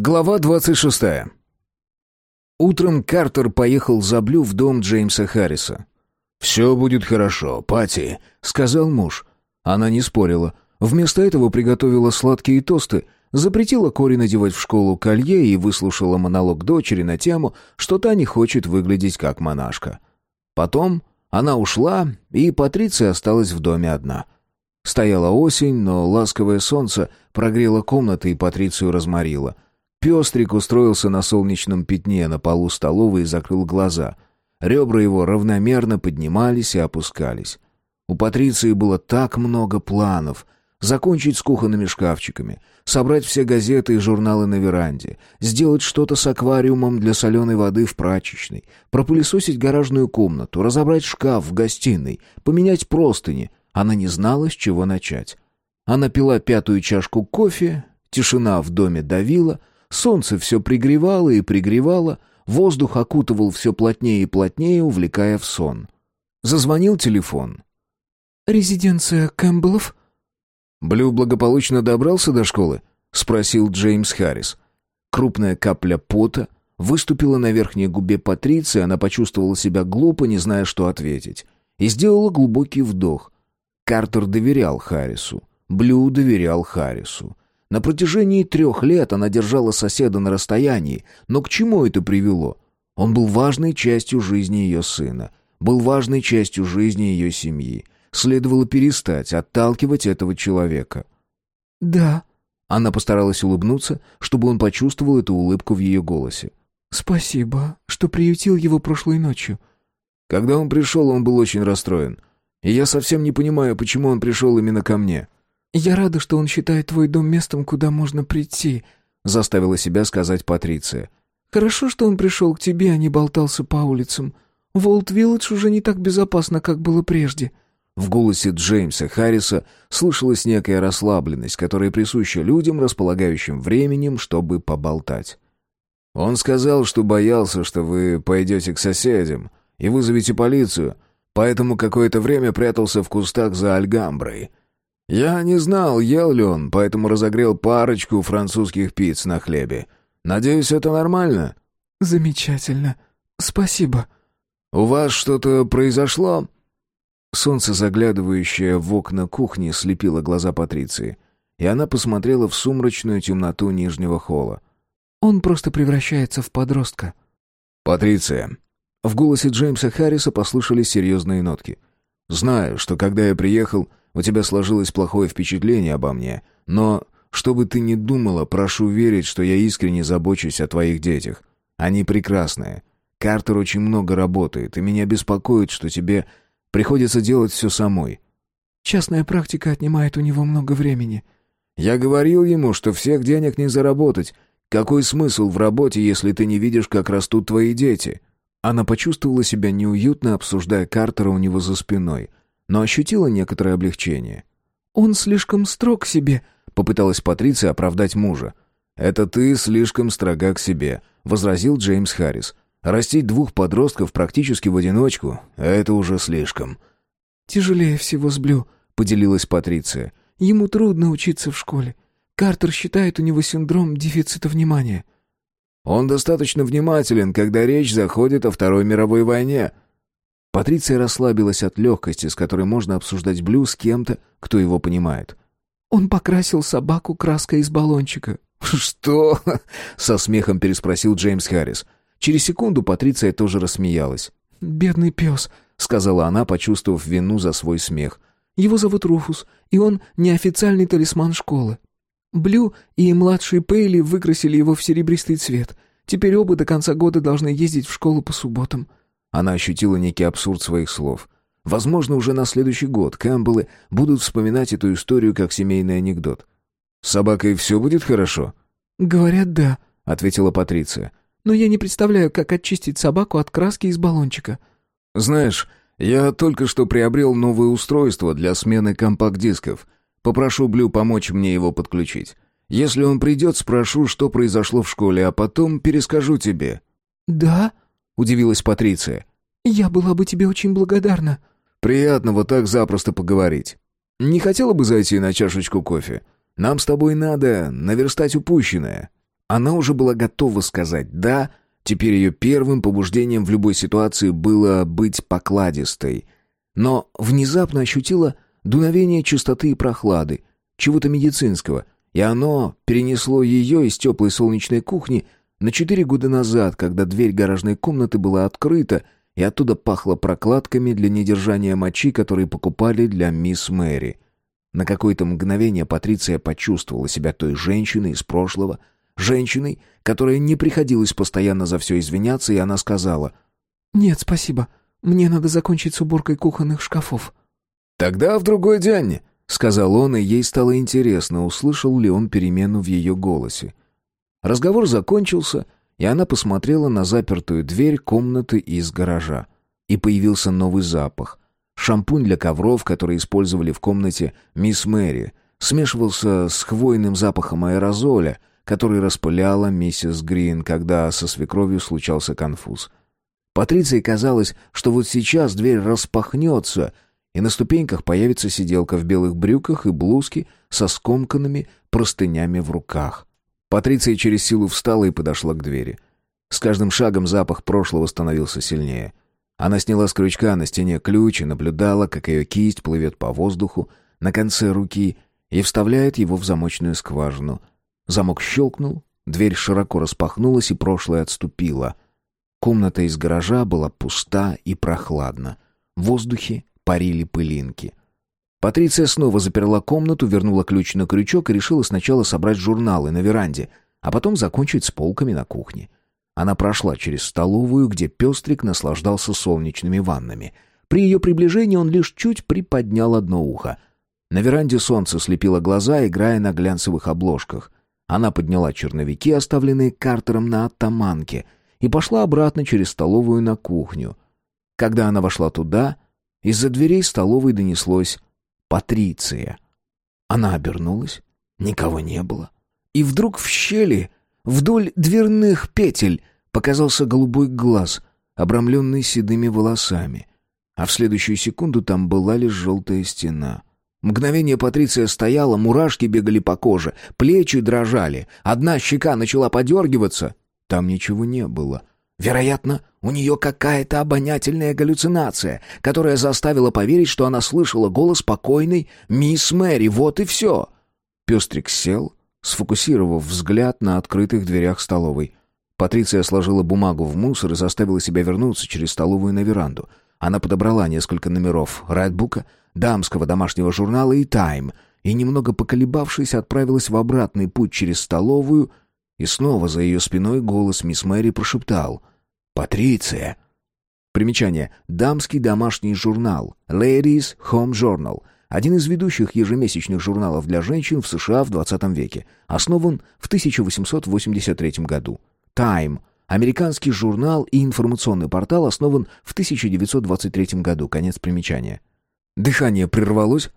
Глава 26. Утром Картер поехал за Блю в дом Джеймса Харриса. «Все будет хорошо, Пати», — сказал муж. Она не спорила. Вместо этого приготовила сладкие тосты, запретила Кори надевать в школу колье и выслушала монолог дочери на тему, что та не хочет выглядеть как монашка. Потом она ушла, и Патриция осталась в доме одна. Стояла осень, но ласковое солнце прогрело комнаты и Патрицию разморило — Пестрик устроился на солнечном пятне на полу столовой и закрыл глаза. Ребра его равномерно поднимались и опускались. У Патриции было так много планов. Закончить с кухонными шкафчиками, собрать все газеты и журналы на веранде, сделать что-то с аквариумом для соленой воды в прачечной, пропылесосить гаражную комнату, разобрать шкаф в гостиной, поменять простыни. Она не знала, с чего начать. Она пила пятую чашку кофе, тишина в доме давила, Солнце все пригревало и пригревало, воздух окутывал все плотнее и плотнее, увлекая в сон. Зазвонил телефон. «Резиденция Кэмпбеллов?» «Блю благополучно добрался до школы?» — спросил Джеймс Харрис. Крупная капля пота выступила на верхней губе Патриции, она почувствовала себя глупо, не зная, что ответить, и сделала глубокий вдох. Картер доверял Харрису. Блю доверял Харрису. На протяжении трех лет она держала соседа на расстоянии, но к чему это привело? Он был важной частью жизни ее сына, был важной частью жизни ее семьи. Следовало перестать отталкивать этого человека. «Да». Она постаралась улыбнуться, чтобы он почувствовал эту улыбку в ее голосе. «Спасибо, что приютил его прошлой ночью». Когда он пришел, он был очень расстроен. И я совсем не понимаю, почему он пришел именно ко мне. «Я рада, что он считает твой дом местом, куда можно прийти», — заставила себя сказать Патриция. «Хорошо, что он пришел к тебе, а не болтался по улицам. Волт-Вилледж уже не так безопасно, как было прежде». В голосе Джеймса Харриса слышалась некая расслабленность, которая присуща людям, располагающим временем, чтобы поболтать. «Он сказал, что боялся, что вы пойдете к соседям и вызовете полицию, поэтому какое-то время прятался в кустах за Альгамброй. Я не знал, ел ли он, поэтому разогрел парочку французских пиц на хлебе. Надеюсь, это нормально?» «Замечательно. Спасибо». «У вас что-то произошло?» Солнце, заглядывающее в окна кухни, слепило глаза Патриции, и она посмотрела в сумрачную темноту нижнего холла. «Он просто превращается в подростка». «Патриция». В голосе Джеймса Харриса послышались серьезные нотки. «Знаю, что когда я приехал, у тебя сложилось плохое впечатление обо мне, но, что бы ты ни думала, прошу верить, что я искренне забочусь о твоих детях. Они прекрасные. Картер очень много работает, и меня беспокоит, что тебе приходится делать все самой». «Частная практика отнимает у него много времени». «Я говорил ему, что всех денег не заработать. Какой смысл в работе, если ты не видишь, как растут твои дети?» Она почувствовала себя неуютно, обсуждая Картера у него за спиной но ощутила некоторое облегчение. «Он слишком строг к себе», — попыталась Патриция оправдать мужа. «Это ты слишком строга к себе», — возразил Джеймс Харрис. «Растить двух подростков практически в одиночку — это уже слишком». «Тяжелее всего с Блю», — поделилась Патриция. «Ему трудно учиться в школе. Картер считает у него синдром дефицита внимания». «Он достаточно внимателен, когда речь заходит о Второй мировой войне», Патриция расслабилась от легкости, с которой можно обсуждать Блю с кем-то, кто его понимает. «Он покрасил собаку краской из баллончика». «Что?» — со смехом переспросил Джеймс Харрис. Через секунду Патриция тоже рассмеялась. «Бедный пес», — сказала она, почувствовав вину за свой смех. «Его зовут Руфус, и он неофициальный талисман школы. Блю и младший Пейли выкрасили его в серебристый цвет. Теперь оба до конца года должны ездить в школу по субботам. Она ощутила некий абсурд своих слов. Возможно, уже на следующий год Кэмпбеллы будут вспоминать эту историю как семейный анекдот. «С собакой все будет хорошо?» «Говорят, да», — ответила Патриция. «Но я не представляю, как очистить собаку от краски из баллончика». «Знаешь, я только что приобрел новое устройство для смены компакт-дисков. Попрошу Блю помочь мне его подключить. Если он придет, спрошу, что произошло в школе, а потом перескажу тебе». «Да?» Удивилась Патриция. «Я была бы тебе очень благодарна». «Приятно вот так запросто поговорить. Не хотела бы зайти на чашечку кофе? Нам с тобой надо наверстать упущенное». Она уже была готова сказать «да», теперь ее первым побуждением в любой ситуации было быть покладистой. Но внезапно ощутила дуновение чистоты и прохлады, чего-то медицинского, и оно перенесло ее из теплой солнечной кухни на четыре года назад, когда дверь гаражной комнаты была открыта, и оттуда пахло прокладками для недержания мочи, которые покупали для мисс Мэри. На какое-то мгновение Патриция почувствовала себя той женщиной из прошлого, женщиной, которая не приходилось постоянно за все извиняться, и она сказала «Нет, спасибо, мне надо закончить с уборкой кухонных шкафов». «Тогда в другой день», — сказал он, и ей стало интересно, услышал ли он перемену в ее голосе. Разговор закончился, и она посмотрела на запертую дверь комнаты из гаража. И появился новый запах. Шампунь для ковров, который использовали в комнате мисс Мэри, смешивался с хвойным запахом аэрозоля, который распыляла миссис Грин, когда со свекровью случался конфуз. Патриции казалось, что вот сейчас дверь распахнется, и на ступеньках появится сиделка в белых брюках и блузке со скомканными простынями в руках. Патриция через силу встала и подошла к двери. С каждым шагом запах прошлого становился сильнее. Она сняла с крючка на стене ключ и наблюдала, как ее кисть плывет по воздуху на конце руки и вставляет его в замочную скважину. Замок щелкнул, дверь широко распахнулась и прошлое отступило. Комната из гаража была пуста и прохладна. В воздухе парили пылинки. Патриция снова заперла комнату, вернула ключ на крючок и решила сначала собрать журналы на веранде, а потом закончить с полками на кухне. Она прошла через столовую, где пестрик наслаждался солнечными ваннами. При ее приближении он лишь чуть приподнял одно ухо. На веранде солнце слепило глаза, играя на глянцевых обложках. Она подняла черновики, оставленные Картером на оттаманке, и пошла обратно через столовую на кухню. Когда она вошла туда, из-за дверей столовой донеслось Патриция. Она обернулась, никого не было. И вдруг в щели, вдоль дверных петель, показался голубой глаз, обрамленный седыми волосами. А в следующую секунду там была лишь желтая стена. Мгновение Патриция стояла, мурашки бегали по коже, плечи дрожали, одна щека начала подергиваться. Там ничего не было. Вероятно, у нее какая-то обонятельная галлюцинация, которая заставила поверить, что она слышала голос покойной мисс Мэри. Вот и все. Пестрик сел, сфокусировав взгляд на открытых дверях столовой. Патриция сложила бумагу в мусор и заставила себя вернуться через столовую на веранду. Она подобрала несколько номеров «Райдбука», дамского домашнего журнала и «Тайм», и, немного поколебавшись, отправилась в обратный путь через столовую, и снова за ее спиной голос мисс Мэри прошептал Патриция. Примечание. Дамский домашний журнал. Ladies Home Journal. Один из ведущих ежемесячных журналов для женщин в США в 20 веке. Основан в 1883 году. Time. Американский журнал и информационный портал основан в 1923 году. Конец примечания. Дыхание прервалось.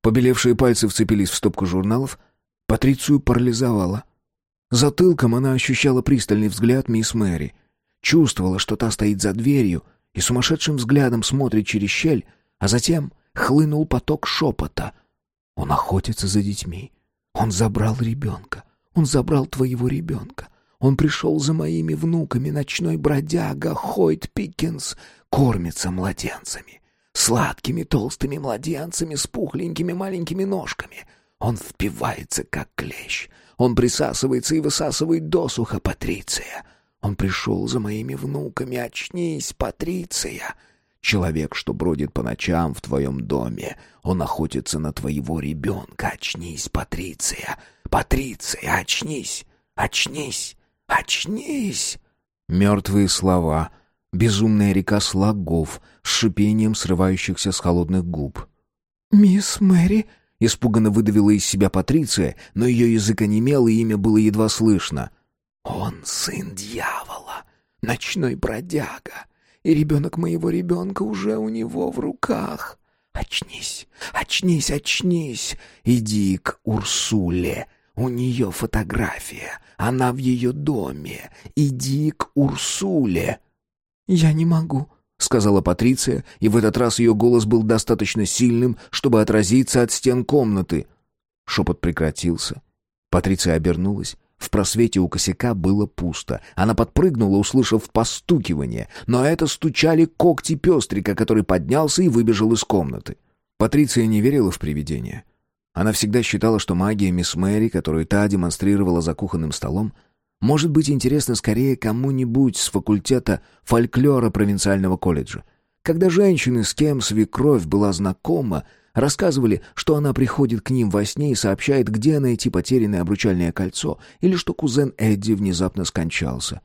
Побелевшие пальцы вцепились в стопку журналов. Патрицию парализовало. Затылком она ощущала пристальный взгляд мисс Мэри — Чувствовала, что та стоит за дверью и сумасшедшим взглядом смотрит через щель, а затем хлынул поток шепота. «Он охотится за детьми. Он забрал ребенка. Он забрал твоего ребенка. Он пришел за моими внуками, ночной бродяга Хойт Пиккинс, кормится младенцами, сладкими толстыми младенцами с пухленькими маленькими ножками. Он впивается, как клещ. Он присасывается и высасывает досуха, Патриция. Он пришел за моими внуками. Очнись, Патриция. Человек, что бродит по ночам в твоем доме. Он охотится на твоего ребенка. Очнись, Патриция. Патриция, очнись. Очнись. Очнись. Мертвые слова. Безумная река слогов с шипением срывающихся с холодных губ. «Мисс Мэри?» — испуганно выдавила из себя Патриция, но ее язык онемел, и имя было едва слышно. Он сын дьявола, ночной бродяга, и ребенок моего ребенка уже у него в руках. Очнись, очнись, очнись, иди к Урсуле. У нее фотография, она в ее доме. Иди к Урсуле. Я не могу, — сказала Патриция, и в этот раз ее голос был достаточно сильным, чтобы отразиться от стен комнаты. Шепот прекратился. Патриция обернулась В просвете у косяка было пусто. Она подпрыгнула, услышав постукивание, но это стучали когти пестрика, который поднялся и выбежал из комнаты. Патриция не верила в привидения. Она всегда считала, что магия мисс Мэри, которую та демонстрировала за кухонным столом, может быть интересна скорее кому-нибудь с факультета фольклора провинциального колледжа. Когда женщины, с кем свекровь была знакома, Рассказывали, что она приходит к ним во сне и сообщает, где найти потерянное обручальное кольцо, или что кузен Эдди внезапно скончался.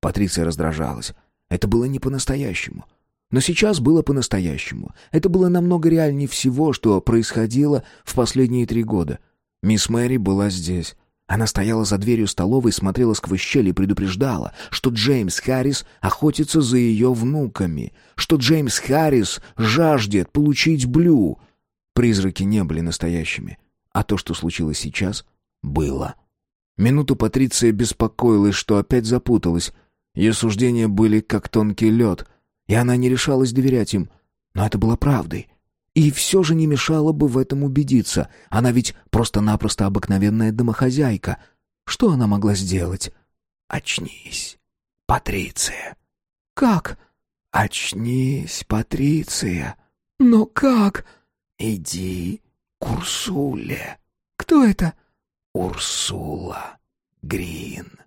Патриция раздражалась. Это было не по-настоящему. Но сейчас было по-настоящему. Это было намного реальнее всего, что происходило в последние три года. Мисс Мэри была здесь. Она стояла за дверью столовой, смотрела сквозь щели и предупреждала, что Джеймс Харрис охотится за ее внуками, что Джеймс Харрис жаждет получить Блю — Призраки не были настоящими, а то, что случилось сейчас, было. Минуту Патриция беспокоилась, что опять запуталась. Ее суждения были как тонкий лед, и она не решалась доверять им. Но это было правдой. И все же не мешало бы в этом убедиться. Она ведь просто-напросто обыкновенная домохозяйка. Что она могла сделать? «Очнись, Патриция». «Как?» «Очнись, Патриция». «Но как?» «Иди к Урсуле». «Кто это?» «Урсула Грин».